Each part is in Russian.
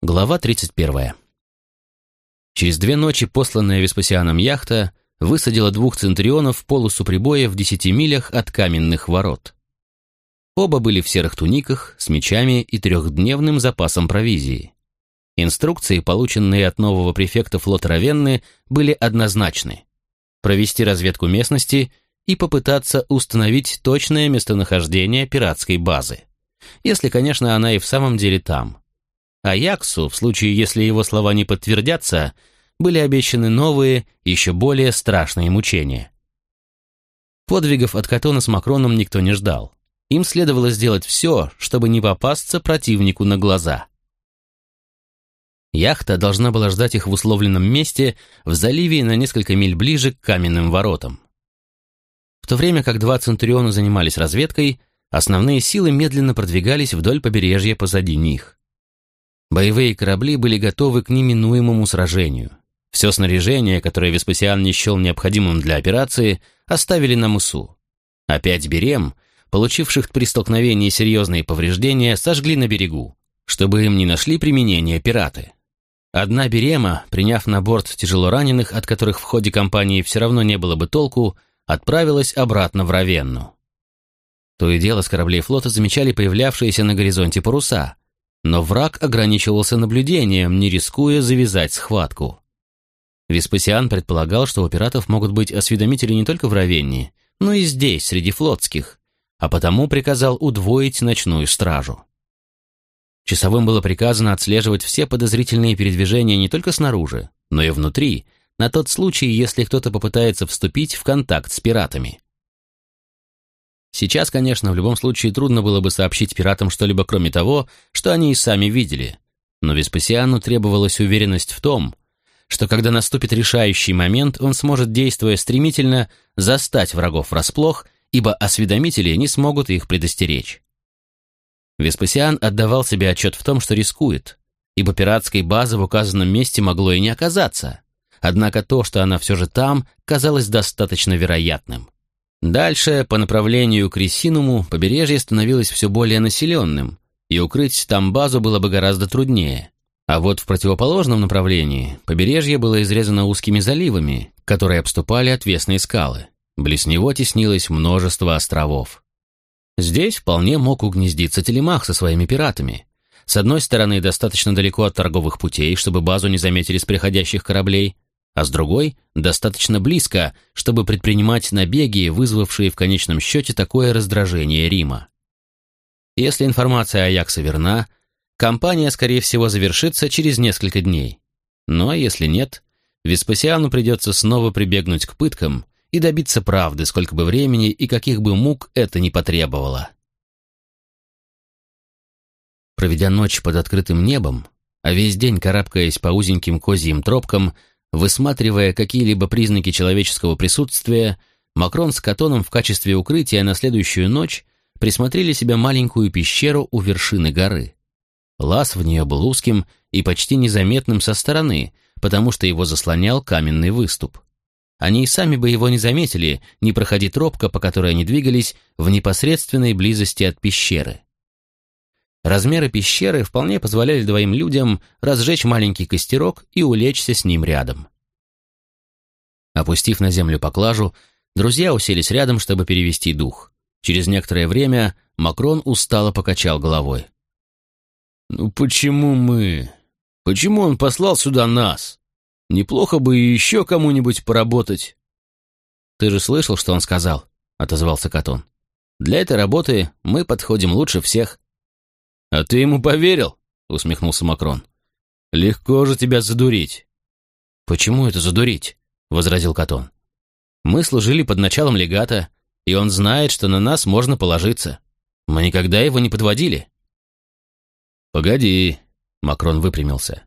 Глава 31. Через две ночи посланная Веспасианом яхта высадила двух центрионов в полосу прибоя в десяти милях от каменных ворот. Оба были в серых туниках, с мечами и трехдневным запасом провизии. Инструкции, полученные от нового префекта флота Равенны, были однозначны. Провести разведку местности и попытаться установить точное местонахождение пиратской базы. Если, конечно, она и в самом деле там – Аяксу, в случае, если его слова не подтвердятся, были обещаны новые, еще более страшные мучения. Подвигов от Катона с Макроном никто не ждал. Им следовало сделать все, чтобы не попасться противнику на глаза. Яхта должна была ждать их в условленном месте в заливе на несколько миль ближе к каменным воротам. В то время как два Центуриона занимались разведкой, основные силы медленно продвигались вдоль побережья позади них. Боевые корабли были готовы к неминуемому сражению. Все снаряжение, которое Веспасиан не счел необходимым для операции, оставили на мысу. Опять Берем, получивших при столкновении серьезные повреждения, сожгли на берегу, чтобы им не нашли применение пираты. Одна Берема, приняв на борт тяжело раненых, от которых в ходе кампании все равно не было бы толку, отправилась обратно в Равенну. То и дело с кораблей флота замечали появлявшиеся на горизонте паруса, но враг ограничивался наблюдением, не рискуя завязать схватку. Веспасиан предполагал, что у пиратов могут быть осведомители не только в Равенне, но и здесь, среди флотских, а потому приказал удвоить ночную стражу. Часовым было приказано отслеживать все подозрительные передвижения не только снаружи, но и внутри, на тот случай, если кто-то попытается вступить в контакт с пиратами. Сейчас, конечно, в любом случае трудно было бы сообщить пиратам что-либо кроме того, что они и сами видели. Но Веспасиану требовалась уверенность в том, что когда наступит решающий момент, он сможет, действуя стремительно, застать врагов врасплох, ибо осведомители не смогут их предостеречь. Веспасиан отдавал себе отчет в том, что рискует, ибо пиратской базы в указанном месте могло и не оказаться. Однако то, что она все же там, казалось достаточно вероятным. Дальше, по направлению к Ресинуму, побережье становилось все более населенным, и укрыть там базу было бы гораздо труднее. А вот в противоположном направлении побережье было изрезано узкими заливами, которые обступали отвесные скалы. Близ него теснилось множество островов. Здесь вполне мог угнездиться Телемах со своими пиратами. С одной стороны, достаточно далеко от торговых путей, чтобы базу не заметили с приходящих кораблей, а с другой — достаточно близко, чтобы предпринимать набеги, вызвавшие в конечном счете такое раздражение Рима. Если информация о Яксе верна, кампания, скорее всего, завершится через несколько дней. Но если нет, Веспасиану придется снова прибегнуть к пыткам и добиться правды, сколько бы времени и каких бы мук это ни потребовало. Проведя ночь под открытым небом, а весь день карабкаясь по узеньким козьим тропкам, Высматривая какие-либо признаки человеческого присутствия, Макрон с Катоном в качестве укрытия на следующую ночь присмотрели себе маленькую пещеру у вершины горы. Лаз в нее был узким и почти незаметным со стороны, потому что его заслонял каменный выступ. Они и сами бы его не заметили, не проходи тропка, по которой они двигались, в непосредственной близости от пещеры. Размеры пещеры вполне позволяли двоим людям разжечь маленький костерок и улечься с ним рядом. Опустив на землю поклажу, друзья уселись рядом, чтобы перевести дух. Через некоторое время Макрон устало покачал головой. «Ну почему мы? Почему он послал сюда нас? Неплохо бы еще кому-нибудь поработать». «Ты же слышал, что он сказал?» — отозвался Катон. «Для этой работы мы подходим лучше всех». «А ты ему поверил?» — усмехнулся Макрон. «Легко же тебя задурить». «Почему это задурить?» — возразил Катон. «Мы служили под началом легата, и он знает, что на нас можно положиться. Мы никогда его не подводили». «Погоди», — Макрон выпрямился.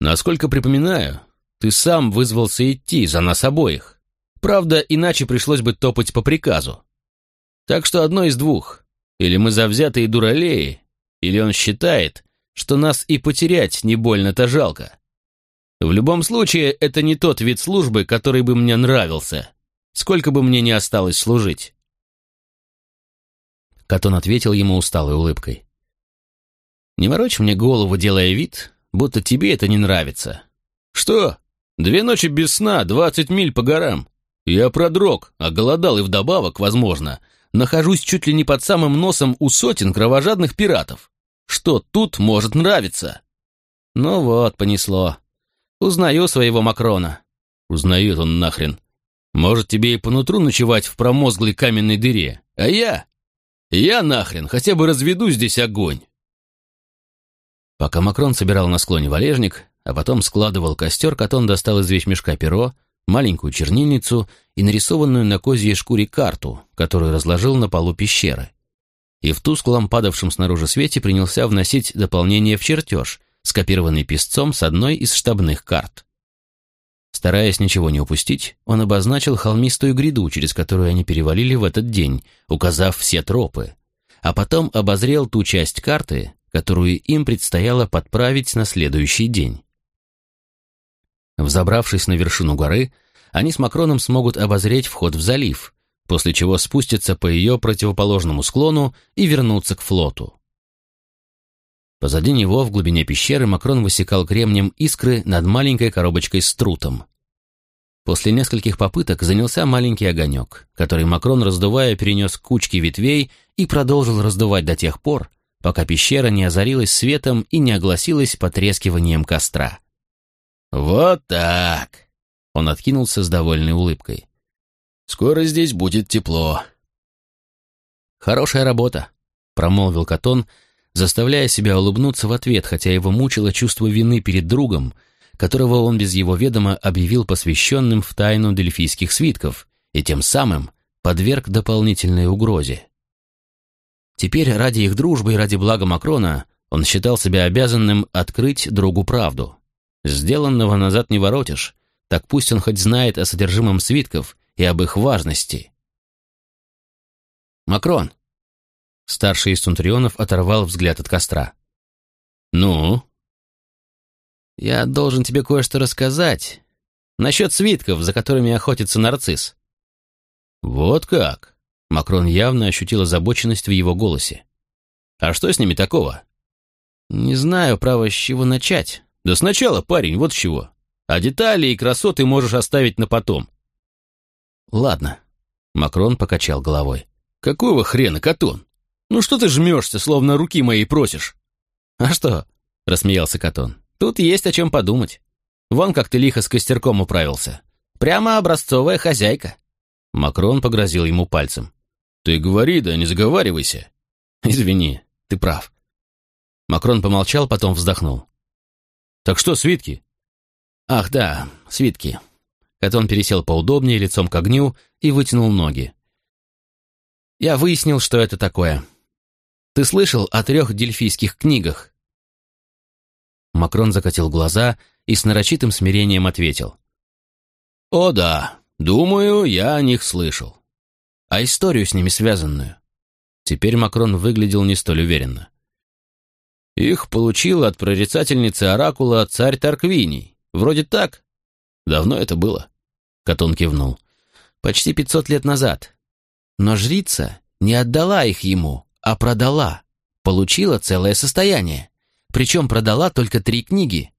«Насколько припоминаю, ты сам вызвался идти за нас обоих. Правда, иначе пришлось бы топать по приказу. Так что одно из двух. Или мы завзятые дуралеи, или он считает, что нас и потерять не больно-то жалко? В любом случае, это не тот вид службы, который бы мне нравился, сколько бы мне ни осталось служить. Катон ответил ему усталой улыбкой. Не морочь мне голову, делая вид, будто тебе это не нравится. Что? Две ночи без сна, двадцать миль по горам. Я продрог, а голодал и вдобавок, возможно, нахожусь чуть ли не под самым носом у сотен кровожадных пиратов. Что тут может нравиться? Ну вот, понесло. Узнаю своего Макрона. Узнает он нахрен. Может, тебе и по нутру ночевать в промозглой каменной дыре, а я... Я нахрен хотя бы разведу здесь огонь. Пока Макрон собирал на склоне валежник, а потом складывал костер, Катон достал из вещмешка перо, маленькую чернильницу и нарисованную на козьей шкуре карту, которую разложил на полу пещеры. И в тусклом падавшем снаружи свете принялся вносить дополнение в чертеж, скопированный песцом с одной из штабных карт. Стараясь ничего не упустить, он обозначил холмистую гряду, через которую они перевалили в этот день, указав все тропы, а потом обозрел ту часть карты, которую им предстояло подправить на следующий день. Взобравшись на вершину горы, они с Макроном смогут обозреть вход в залив, после чего спустятся по ее противоположному склону и вернуться к флоту. Позади него, в глубине пещеры, Макрон высекал кремнем искры над маленькой коробочкой с трутом. После нескольких попыток занялся маленький огонек, который Макрон, раздувая, перенес к кучке ветвей и продолжил раздувать до тех пор, пока пещера не озарилась светом и не огласилась потрескиванием костра. «Вот так!» Он откинулся с довольной улыбкой. «Скоро здесь будет тепло». «Хорошая работа», — промолвил Катон, заставляя себя улыбнуться в ответ, хотя его мучило чувство вины перед другом, которого он без его ведома объявил посвященным в тайну дельфийских свитков и тем самым подверг дополнительной угрозе. Теперь ради их дружбы и ради блага Макрона он считал себя обязанным открыть другу правду. Сделанного назад не воротишь, так пусть он хоть знает о содержимом свитков и об их важности. «Макрон!» Старший из Цунтрионов оторвал взгляд от костра. «Ну?» «Я должен тебе кое-что рассказать насчет свитков, за которыми охотится нарцисс». «Вот как?» Макрон явно ощутил озабоченность в его голосе. «А что с ними такого?» «Не знаю, право, с чего начать». «Да сначала, парень, вот чего. А детали и красоты можешь оставить на потом». «Ладно», — Макрон покачал головой. «Какого хрена, Катон? Ну что ты жмешься, словно руки мои просишь?» «А что?» — рассмеялся Катон. «Тут есть о чем подумать. Вон как ты лихо с костерком управился. Прямо образцовая хозяйка». Макрон погрозил ему пальцем. «Ты говори, да не заговаривайся». «Извини, ты прав». Макрон помолчал, потом вздохнул. «Так что, свитки?» «Ах, да, свитки». Катон пересел поудобнее, лицом к огню, и вытянул ноги. «Я выяснил, что это такое. Ты слышал о трех дельфийских книгах?» Макрон закатил глаза и с нарочитым смирением ответил. «О да, думаю, я о них слышал а историю с ними связанную. Теперь Макрон выглядел не столь уверенно. Их получил от прорицательницы Оракула царь Тарквиний. Вроде так. Давно это было. Катон кивнул. Почти пятьсот лет назад. Но жрица не отдала их ему, а продала. Получила целое состояние. Причем продала только три книги.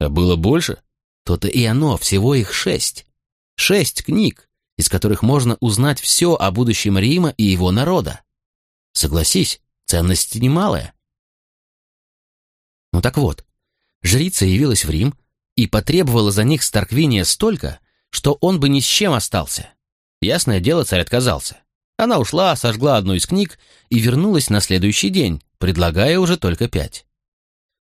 А было больше? То-то и оно, всего их шесть. Шесть книг, из которых можно узнать все о будущем Рима и его народа. Согласись, ценность немалая. Ну так вот, жрица явилась в Рим и потребовала за них Старквиния столько, что он бы ни с чем остался. Ясное дело, царь отказался. Она ушла, сожгла одну из книг и вернулась на следующий день, предлагая уже только пять.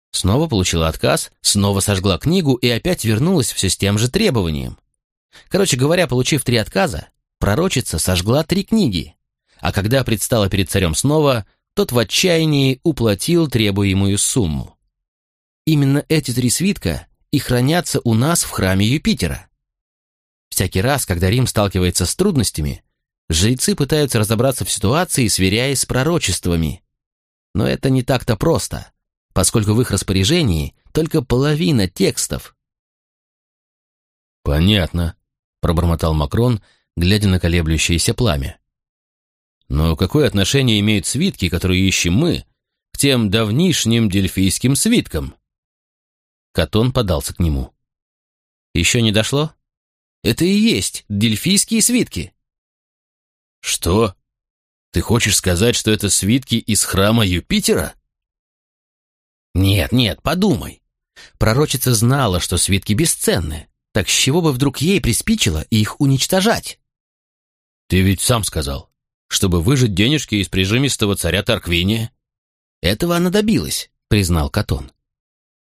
Снова получила отказ, снова сожгла книгу и опять вернулась все с тем же требованием. Короче говоря, получив три отказа, пророчица сожгла три книги, а когда предстала перед царем снова, тот в отчаянии уплатил требуемую сумму. Именно эти три свитка и хранятся у нас в храме Юпитера. Всякий раз, когда Рим сталкивается с трудностями, жрецы пытаются разобраться в ситуации, сверяясь с пророчествами. Но это не так-то просто, поскольку в их распоряжении только половина текстов. «Понятно», пробормотал Макрон, глядя на колеблющееся пламя. Но какое отношение имеют свитки, которые ищем мы, к тем давнишним дельфийским свиткам. Катон подался к нему. «Еще не дошло? Это и есть дельфийские свитки». «Что? Ты хочешь сказать, что это свитки из храма Юпитера?» «Нет, нет, подумай. Пророчица знала, что свитки бесценны. Так с чего бы вдруг ей приспичило их уничтожать?» «Ты ведь сам сказал, чтобы выжить денежки из прижимистого царя Тарквиния». «Этого она добилась», — признал Катон.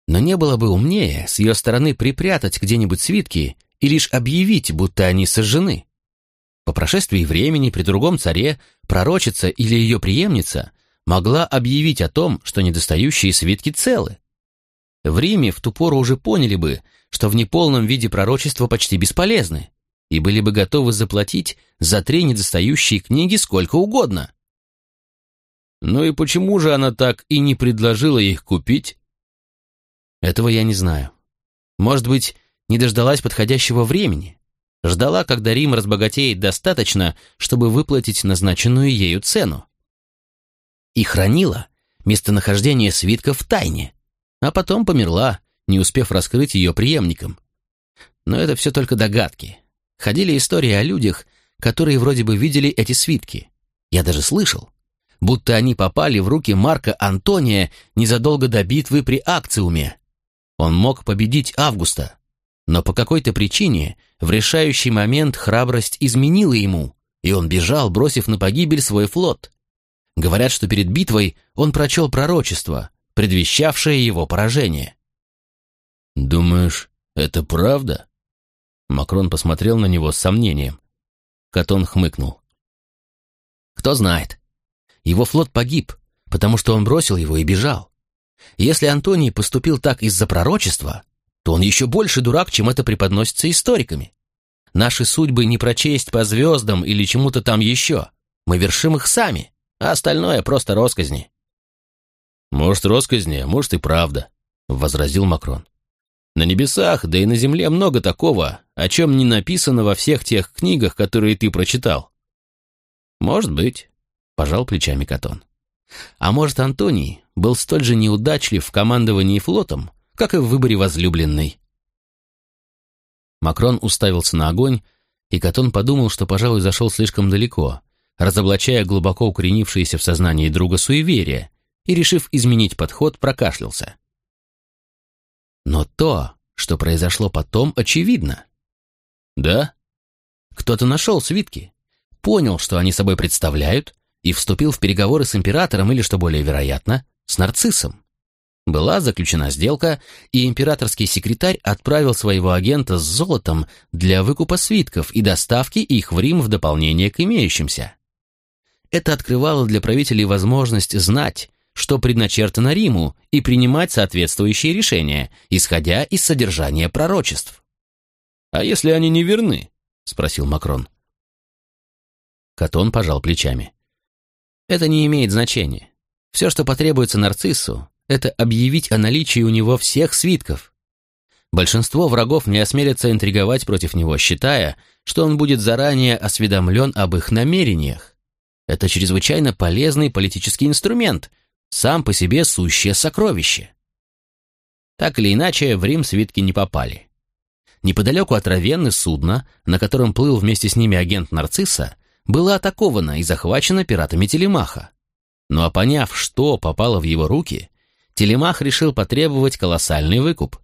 «Но не было бы умнее с ее стороны припрятать где-нибудь свитки и лишь объявить, будто они сожжены. По прошествии времени при другом царе пророчица или ее преемница могла объявить о том, что недостающие свитки целы. В Риме в ту пору уже поняли бы, что в неполном виде пророчества почти бесполезны, и были бы готовы заплатить за три недостающие книги сколько угодно. Ну и почему же она так и не предложила их купить? Этого я не знаю. Может быть, не дождалась подходящего времени. Ждала, когда Рим разбогатеет достаточно, чтобы выплатить назначенную ею цену. И хранила местонахождение свитка в тайне, а потом померла, не успев раскрыть ее преемникам. Но это все только догадки. Ходили истории о людях, которые вроде бы видели эти свитки. Я даже слышал, будто они попали в руки Марка Антония незадолго до битвы при Акциуме. Он мог победить Августа, но по какой-то причине в решающий момент храбрость изменила ему, и он бежал, бросив на погибель свой флот. Говорят, что перед битвой он прочел пророчество, предвещавшее его поражение. «Думаешь, это правда?» Макрон посмотрел на него с сомнением. Катон хмыкнул. «Кто знает. Его флот погиб, потому что он бросил его и бежал. Если Антоний поступил так из-за пророчества, то он еще больше дурак, чем это преподносится историками. Наши судьбы не прочесть по звездам или чему-то там еще. Мы вершим их сами, а остальное просто росказни». «Может, росказни, а может и правда», — возразил Макрон. «На небесах, да и на земле много такого, о чем не написано во всех тех книгах, которые ты прочитал». «Может быть», — пожал плечами Катон. «А может, Антоний был столь же неудачлив в командовании флотом, как и в выборе возлюбленной?» Макрон уставился на огонь, и Катон подумал, что, пожалуй, зашел слишком далеко, разоблачая глубоко укоренившееся в сознании друга суеверие, и, решив изменить подход, прокашлялся. Но то, что произошло потом, очевидно. Да? Кто-то нашел свитки, понял, что они собой представляют, и вступил в переговоры с императором или, что более вероятно, с нарциссом. Была заключена сделка, и императорский секретарь отправил своего агента с золотом для выкупа свитков и доставки их в Рим в дополнение к имеющимся. Это открывало для правителей возможность знать, что предначертано Риму, и принимать соответствующие решения, исходя из содержания пророчеств. «А если они не верны?» — спросил Макрон. Катон пожал плечами. «Это не имеет значения. Все, что потребуется нарциссу, это объявить о наличии у него всех свитков. Большинство врагов не осмелятся интриговать против него, считая, что он будет заранее осведомлен об их намерениях. Это чрезвычайно полезный политический инструмент, сам по себе сущее сокровище. Так или иначе, в Рим свитки не попали. Неподалеку от Равенны судно, на котором плыл вместе с ними агент Нарцисса, было атаковано и захвачено пиратами Телемаха. Но ну, а поняв, что попало в его руки, Телемах решил потребовать колоссальный выкуп.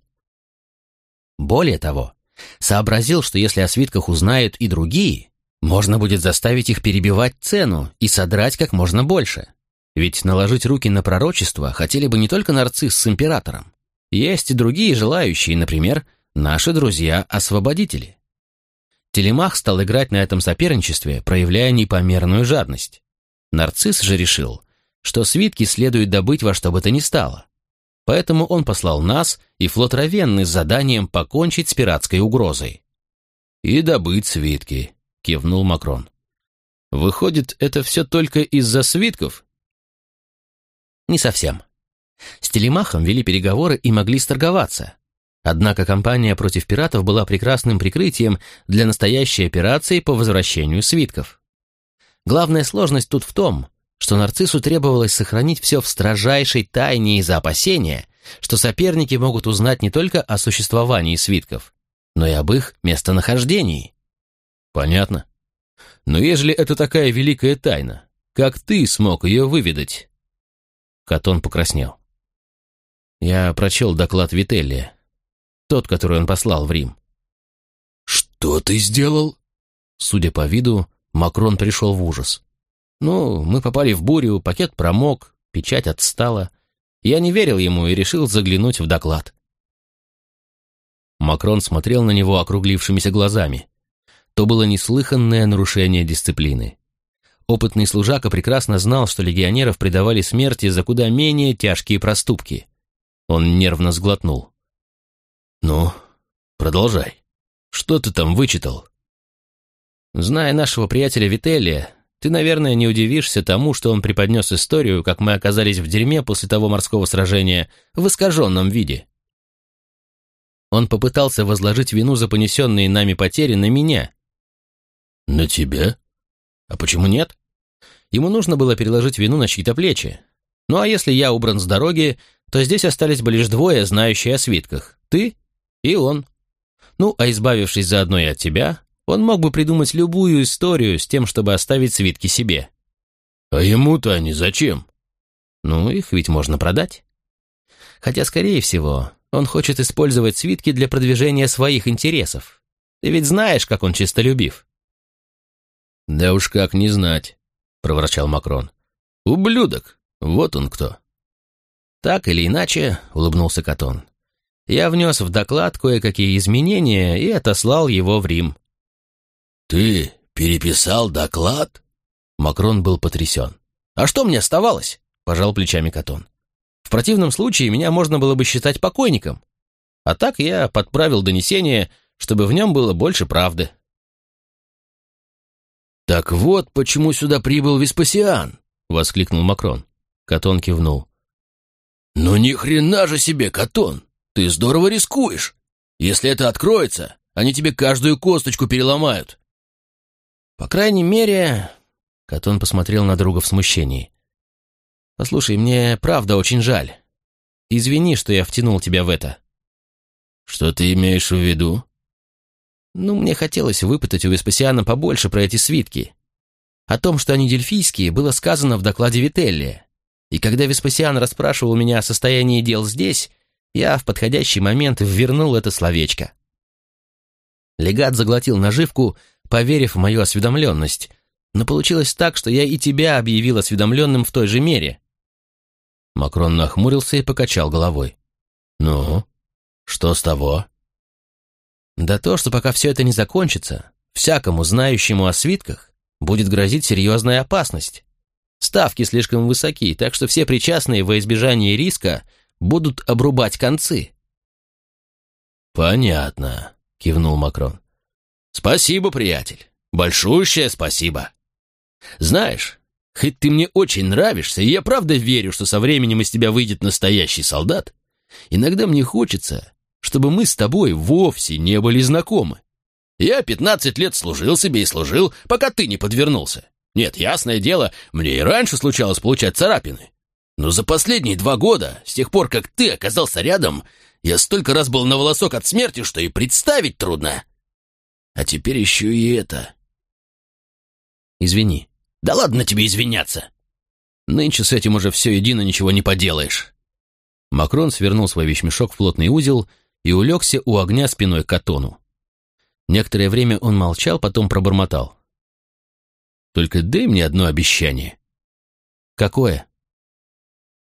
Более того, сообразил, что если о свитках узнают и другие, можно будет заставить их перебивать цену и содрать как можно больше. Ведь наложить руки на пророчество хотели бы не только нарцисс с императором. Есть и другие желающие, например, наши друзья-освободители. Телемах стал играть на этом соперничестве, проявляя непомерную жадность. Нарцисс же решил, что свитки следует добыть во что бы то ни стало. Поэтому он послал нас и флот Равенны с заданием покончить с пиратской угрозой. «И добыть свитки», — кивнул Макрон. «Выходит, это все только из-за свитков?» Не совсем. С Телемахом вели переговоры и могли сторговаться. Однако кампания против пиратов была прекрасным прикрытием для настоящей операции по возвращению свитков. Главная сложность тут в том, что нарциссу требовалось сохранить все в строжайшей тайне из-за опасения, что соперники могут узнать не только о существовании свитков, но и об их местонахождении. Понятно. Но ежели это такая великая тайна, как ты смог ее выведать? Катон покраснел. Я прочел доклад Вителлия, тот, который он послал в Рим. «Что ты сделал?» Судя по виду, Макрон пришел в ужас. «Ну, мы попали в бурю, пакет промок, печать отстала. Я не верил ему и решил заглянуть в доклад». Макрон смотрел на него округлившимися глазами. То было неслыханное нарушение дисциплины. Опытный служака прекрасно знал, что легионеров предавали смерти за куда менее тяжкие проступки. Он нервно сглотнул. «Ну, продолжай. Что ты там вычитал?» Зная нашего приятеля Вителия, ты, наверное, не удивишься тому, что он преподнес историю, как мы оказались в дерьме после того морского сражения, в искаженном виде. Он попытался возложить вину за понесенные нами потери на меня. На тебя? А почему нет? Ему нужно было переложить вину на чьи-то плечи. Ну а если я убран с дороги, то здесь остались бы лишь двое, знающие о свитках. Ты и он. Ну, а избавившись заодно и от тебя, он мог бы придумать любую историю с тем, чтобы оставить свитки себе. А ему-то они зачем? Ну, их ведь можно продать. Хотя, скорее всего, он хочет использовать свитки для продвижения своих интересов. Ты ведь знаешь, как он чистолюбив. Да уж как не знать, проворчал Макрон. Ублюдок, вот он кто. Так или иначе, улыбнулся Катон. Я внес в доклад кое-какие изменения и отослал его в Рим. «Ты переписал доклад?» Макрон был потрясен. «А что мне оставалось?» — пожал плечами Катон. «В противном случае меня можно было бы считать покойником. А так я подправил донесение, чтобы в нем было больше правды». «Так вот, почему сюда прибыл Веспасиан!» — воскликнул Макрон. Катон кивнул. «Ну ни хрена же себе, Катон! Ты здорово рискуешь! Если это откроется, они тебе каждую косточку переломают!» По крайней мере, Катон посмотрел на друга в смущении. Послушай, мне правда очень жаль. Извини, что я втянул тебя в это. Что ты имеешь в виду? Ну, мне хотелось выпытать у Веспасиана побольше про эти свитки. О том, что они дельфийские, было сказано в докладе Вителлия. И когда Веспасиан расспрашивал меня о состоянии дел здесь, я в подходящий момент ввернул это словечко. Легат заглотил наживку поверив в мою осведомленность, но получилось так, что я и тебя объявил осведомленным в той же мере». Макрон нахмурился и покачал головой. «Ну, что с того?» «Да то, что пока все это не закончится, всякому знающему о свитках будет грозить серьезная опасность. Ставки слишком высоки, так что все причастные во избежание риска будут обрубать концы». «Понятно», — кивнул Макрон. Спасибо, приятель. Большущее спасибо. Знаешь, хоть ты мне очень нравишься, и я правда верю, что со временем из тебя выйдет настоящий солдат, иногда мне хочется, чтобы мы с тобой вовсе не были знакомы. Я пятнадцать лет служил себе и служил, пока ты не подвернулся. Нет, ясное дело, мне и раньше случалось получать царапины. Но за последние два года, с тех пор, как ты оказался рядом, я столько раз был на волосок от смерти, что и представить трудно. А теперь еще и это. Извини. Да ладно тебе извиняться. Нынче с этим уже все едино ничего не поделаешь. Макрон свернул свой вещмешок в плотный узел и улегся у огня спиной к Катону. Некоторое время он молчал, потом пробормотал. «Только дай мне одно обещание». «Какое?»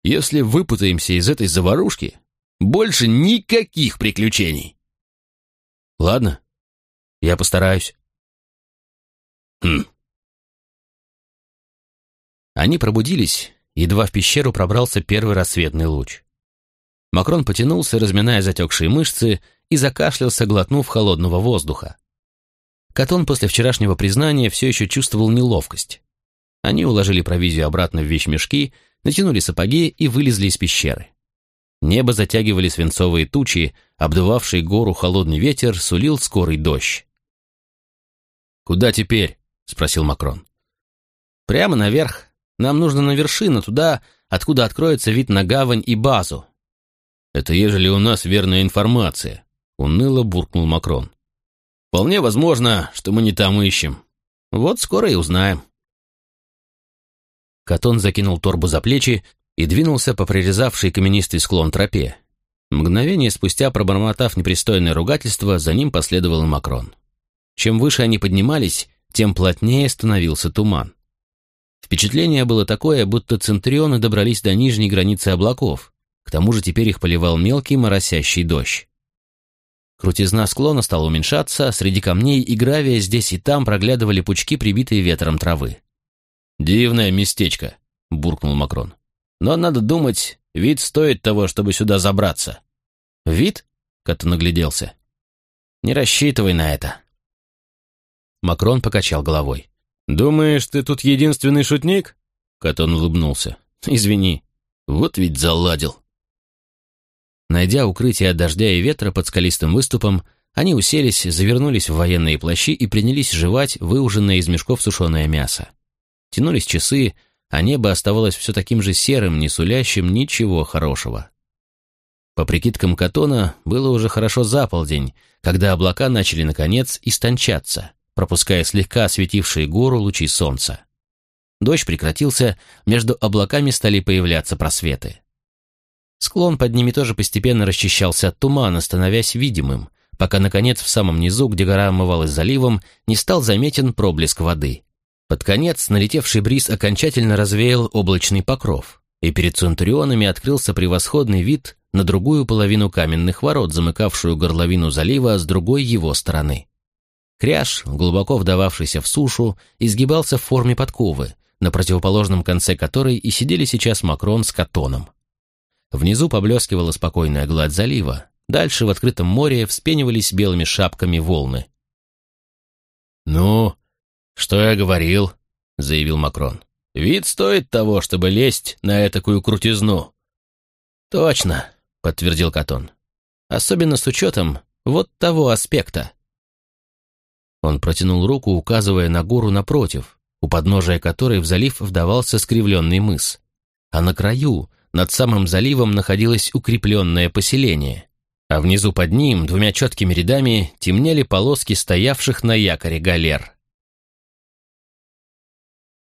«Если выпутаемся из этой заварушки, больше никаких приключений». «Ладно, я постараюсь. Хм. Они пробудились, едва в пещеру пробрался первый рассветный луч. Макрон потянулся, разминая затекшие мышцы, и закашлялся, глотнув холодного воздуха. Катон после вчерашнего признания все еще чувствовал неловкость. Они уложили провизию обратно в вещмешки, натянули сапоги и вылезли из пещеры. Небо затягивали свинцовые тучи, обдувавший гору холодный ветер сулил скорый дождь. «Куда теперь?» — спросил Макрон. «Прямо наверх, Нам нужно на вершину, туда, откуда откроется вид на гавань и базу». «Это ежели у нас верная информация», — уныло буркнул Макрон. «Вполне возможно, что мы не там ищем. Вот скоро и узнаем». Катон закинул торбу за плечи и двинулся по прирезавшей каменистый склон тропе. Мгновение спустя, пробормотав непристойное ругательство, за ним последовал Макрон. Чем выше они поднимались, тем плотнее становился туман. Впечатление было такое, будто центрионы добрались до нижней границы облаков, к тому же теперь их поливал мелкий моросящий дождь. Крутизна склона стала уменьшаться, среди камней и гравия здесь и там проглядывали пучки, прибитые ветром травы. «Дивное местечко», — буркнул Макрон. «Но надо думать, вид стоит того, чтобы сюда забраться». «Вид?» — Катон нагляделся. «Не рассчитывай на это». Макрон покачал головой. «Думаешь, ты тут единственный шутник?» Катон улыбнулся. «Извини, вот ведь заладил». Найдя укрытие от дождя и ветра под скалистым выступом, они уселись, завернулись в военные плащи и принялись жевать выуженное из мешков сушеное мясо. Тянулись часы, а небо оставалось все таким же серым, не сулящим ничего хорошего. По прикидкам Катона, было уже хорошо за полдень, когда облака начали, наконец, истончаться пропуская слегка осветившие гору лучи солнца. Дождь прекратился, между облаками стали появляться просветы. Склон под ними тоже постепенно расчищался от тумана, становясь видимым, пока, наконец, в самом низу, где гора омывалась заливом, не стал заметен проблеск воды. Под конец налетевший бриз окончательно развеял облачный покров, и перед центурионами открылся превосходный вид на другую половину каменных ворот, замыкавшую горловину залива с другой его стороны. Кряж, глубоко вдававшийся в сушу, изгибался в форме подковы, на противоположном конце которой и сидели сейчас Макрон с Катоном. Внизу поблескивала спокойная гладь залива, дальше в открытом море вспенивались белыми шапками волны. «Ну, что я говорил?» — заявил Макрон. «Вид стоит того, чтобы лезть на этакую крутизну». «Точно», — подтвердил Катон. «Особенно с учетом вот того аспекта. Он протянул руку, указывая на гору напротив, у подножия которой в залив вдавался скривленный мыс. А на краю, над самым заливом, находилось укрепленное поселение. А внизу под ним, двумя четкими рядами, темнели полоски стоявших на якоре галер.